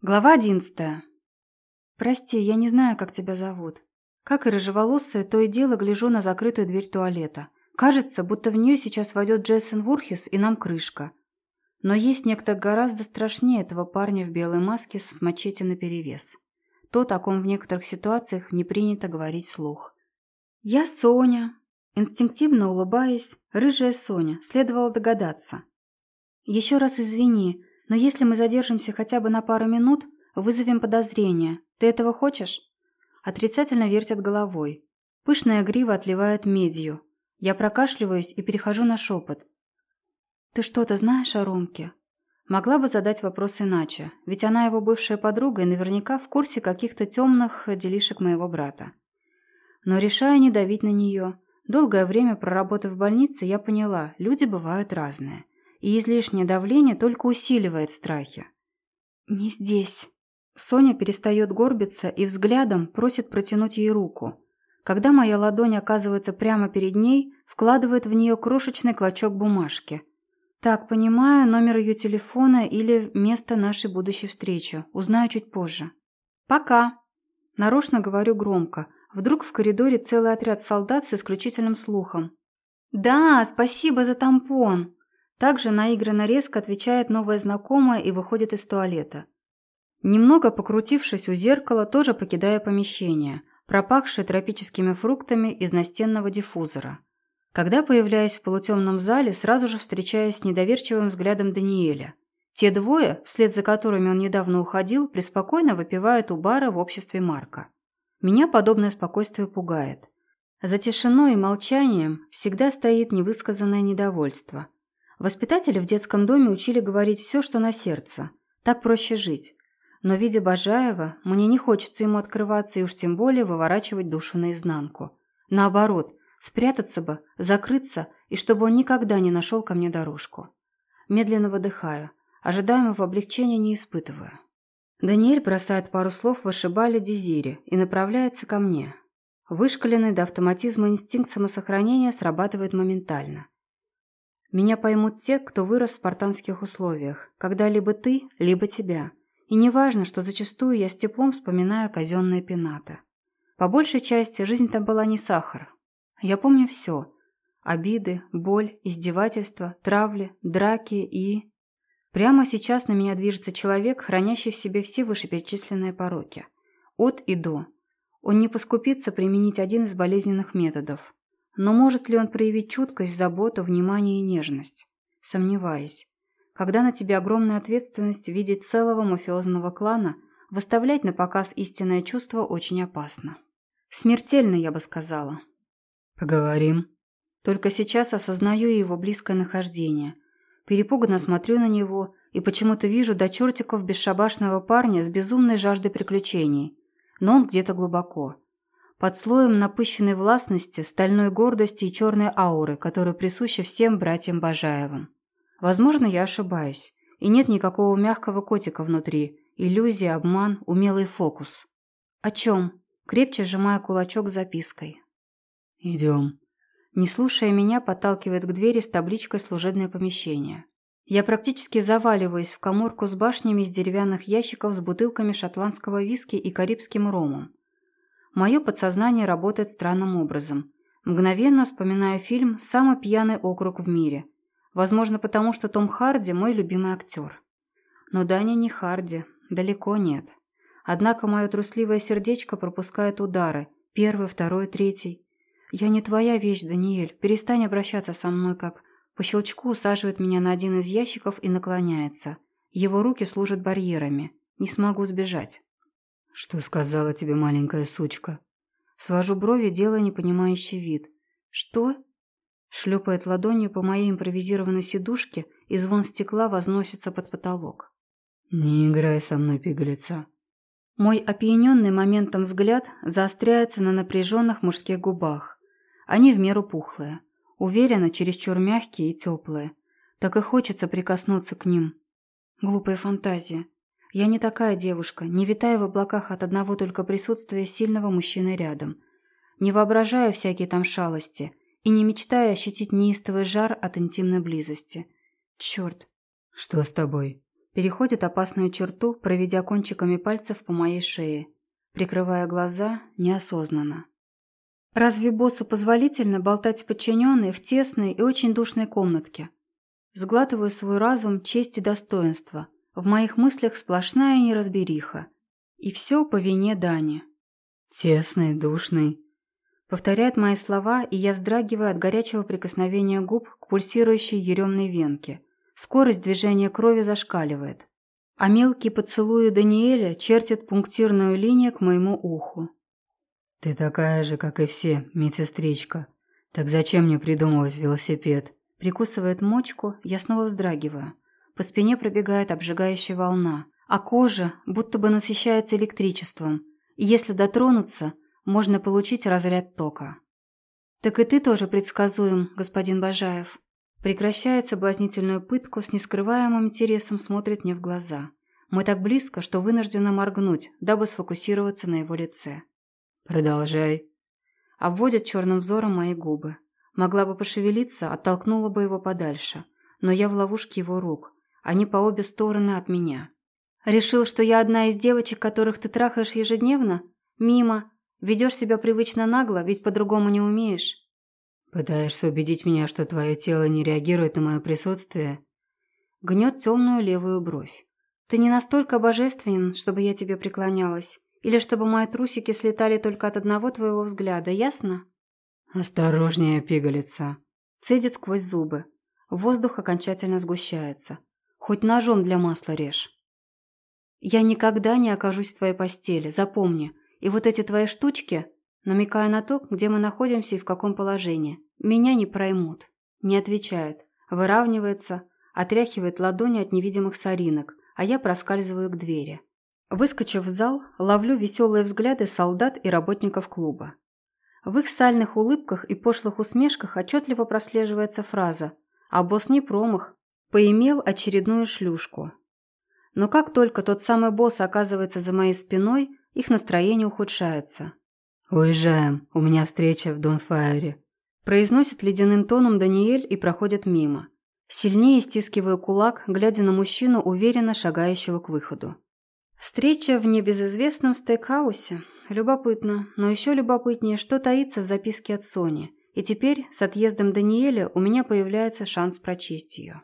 Глава одиннадцатая. «Прости, я не знаю, как тебя зовут. Как и рыжеволосая, то и дело гляжу на закрытую дверь туалета. Кажется, будто в нее сейчас войдет Джейсон Вурхис и нам крышка. Но есть некто гораздо страшнее этого парня в белой маске с мачете наперевес. То, о ком в некоторых ситуациях не принято говорить слух. «Я Соня». Инстинктивно улыбаясь, рыжая Соня, следовало догадаться. «Еще раз извини, но если мы задержимся хотя бы на пару минут, вызовем подозрение. Ты этого хочешь?» Отрицательно вертят головой. Пышная грива отливает медью. Я прокашливаюсь и перехожу на шепот. «Ты что-то знаешь о Ромке?» Могла бы задать вопрос иначе, ведь она его бывшая подруга и наверняка в курсе каких-то темных делишек моего брата. Но решая не давить на нее, долгое время проработав в больнице, я поняла, люди бывают разные и излишнее давление только усиливает страхи. «Не здесь». Соня перестает горбиться и взглядом просит протянуть ей руку. Когда моя ладонь оказывается прямо перед ней, вкладывает в нее крошечный клочок бумажки. Так, понимаю, номер ее телефона или место нашей будущей встречи. Узнаю чуть позже. «Пока!» Нарочно говорю громко. Вдруг в коридоре целый отряд солдат с исключительным слухом. «Да, спасибо за тампон!» Также наигранно резко отвечает новая знакомая и выходит из туалета. Немного покрутившись у зеркала, тоже покидая помещение, пропахшее тропическими фруктами из настенного диффузора. Когда появляюсь в полутемном зале, сразу же встречаюсь с недоверчивым взглядом Даниэля. Те двое, вслед за которыми он недавно уходил, преспокойно выпивают у бара в обществе Марка. Меня подобное спокойствие пугает. За тишиной и молчанием всегда стоит невысказанное недовольство – Воспитатели в детском доме учили говорить все, что на сердце. Так проще жить. Но, видя Бажаева, мне не хочется ему открываться и уж тем более выворачивать душу наизнанку. Наоборот, спрятаться бы, закрыться, и чтобы он никогда не нашел ко мне дорожку. Медленно выдыхаю, ожидаемого облегчения не испытываю. Даниэль бросает пару слов вышибали Дезире и направляется ко мне. Вышкаленный до автоматизма инстинкт самосохранения срабатывает моментально. Меня поймут те, кто вырос в спартанских условиях, когда либо ты, либо тебя. И не важно, что зачастую я с теплом вспоминаю казенные пенаты. По большей части жизнь там была не сахар. Я помню все. Обиды, боль, издевательства, травли, драки и... Прямо сейчас на меня движется человек, хранящий в себе все вышеперечисленные пороки. От и до. Он не поскупится применить один из болезненных методов. Но может ли он проявить чуткость, заботу, внимание и нежность? Сомневаюсь. Когда на тебе огромная ответственность в виде целого мафиозного клана, выставлять на показ истинное чувство очень опасно. Смертельно, я бы сказала. «Поговорим». Только сейчас осознаю его близкое нахождение. Перепуганно смотрю на него и почему-то вижу до чертиков бесшабашного парня с безумной жаждой приключений. Но он где-то глубоко. Под слоем напыщенной властности, стальной гордости и черной ауры, которая присуща всем братьям Бажаевым. Возможно, я ошибаюсь, и нет никакого мягкого котика внутри. Иллюзия, обман, умелый фокус. О чем? Крепче сжимая кулачок запиской. «Идем». Не слушая меня, подталкивает к двери с табличкой «Служебное помещение». Я практически заваливаюсь в коморку с башнями из деревянных ящиков с бутылками шотландского виски и карибским ромом. Мое подсознание работает странным образом. Мгновенно вспоминаю фильм «Самый пьяный округ в мире». Возможно, потому что Том Харди – мой любимый актер. Но Даня не Харди, далеко нет. Однако мое трусливое сердечко пропускает удары. Первый, второй, третий. «Я не твоя вещь, Даниэль. Перестань обращаться со мной, как...» По щелчку усаживает меня на один из ящиков и наклоняется. Его руки служат барьерами. Не смогу сбежать. «Что сказала тебе маленькая сучка?» Свожу брови, делая непонимающий вид. «Что?» Шлепает ладонью по моей импровизированной сидушке, и звон стекла возносится под потолок. «Не играй со мной, пигалица». Мой опьяненный моментом взгляд заостряется на напряженных мужских губах. Они в меру пухлые. Уверенно, чересчур мягкие и теплые. Так и хочется прикоснуться к ним. Глупая фантазия. Я не такая девушка, не витая в облаках от одного только присутствия сильного мужчины рядом. Не воображая всякие там шалости и не мечтая ощутить неистовый жар от интимной близости. Черт. Что с тобой? Переходит опасную черту, проведя кончиками пальцев по моей шее, прикрывая глаза неосознанно. Разве боссу позволительно болтать с подчиненной в тесной и очень душной комнатке? Сглатываю свой разум, честь и достоинство. В моих мыслях сплошная неразбериха. И все по вине Дани. «Тесный, душный», Повторяет мои слова, и я вздрагиваю от горячего прикосновения губ к пульсирующей еремной венке. Скорость движения крови зашкаливает. А мелкие поцелуи Даниэля чертят пунктирную линию к моему уху. «Ты такая же, как и все, медсестричка. Так зачем мне придумывать велосипед?» Прикусывает мочку, я снова вздрагиваю. По спине пробегает обжигающая волна, а кожа будто бы насыщается электричеством. И если дотронуться, можно получить разряд тока. «Так и ты тоже предсказуем, господин Бажаев». Прекращает соблазнительную пытку, с нескрываемым интересом смотрит мне в глаза. Мы так близко, что вынуждена моргнуть, дабы сфокусироваться на его лице. «Продолжай». Обводит черным взором мои губы. Могла бы пошевелиться, оттолкнула бы его подальше. Но я в ловушке его рук. Они по обе стороны от меня. Решил, что я одна из девочек, которых ты трахаешь ежедневно? Мимо. Ведешь себя привычно нагло, ведь по-другому не умеешь. Пытаешься убедить меня, что твое тело не реагирует на мое присутствие? Гнет темную левую бровь. Ты не настолько божественен, чтобы я тебе преклонялась. Или чтобы мои трусики слетали только от одного твоего взгляда, ясно? Осторожнее, пигалица. Цедит сквозь зубы. Воздух окончательно сгущается. Хоть ножом для масла режь. Я никогда не окажусь в твоей постели, запомни. И вот эти твои штучки, намекая на то, где мы находимся и в каком положении, меня не проймут. Не отвечает. Выравнивается, отряхивает ладони от невидимых соринок, а я проскальзываю к двери. Выскочив в зал, ловлю веселые взгляды солдат и работников клуба. В их сальных улыбках и пошлых усмешках отчетливо прослеживается фраза «А босс не промах, поимел очередную шлюшку». Но как только тот самый босс оказывается за моей спиной, их настроение ухудшается. «Уезжаем, у меня встреча в Донфайре», произносит ледяным тоном Даниэль и проходит мимо. Сильнее стискиваю кулак, глядя на мужчину, уверенно шагающего к выходу. Встреча в небезызвестном стейкхаусе. Любопытно, но еще любопытнее, что таится в записке от Сони. И теперь с отъездом Даниэля у меня появляется шанс прочесть ее.